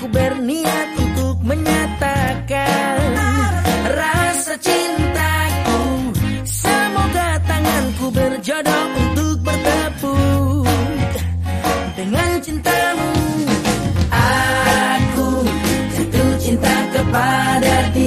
aku berniat untuk menyatakan rasa cintaku. Semoga tanganku berjodoh untuk bertepuk dengan cintamu. Aku jatuh cinta kepada dia.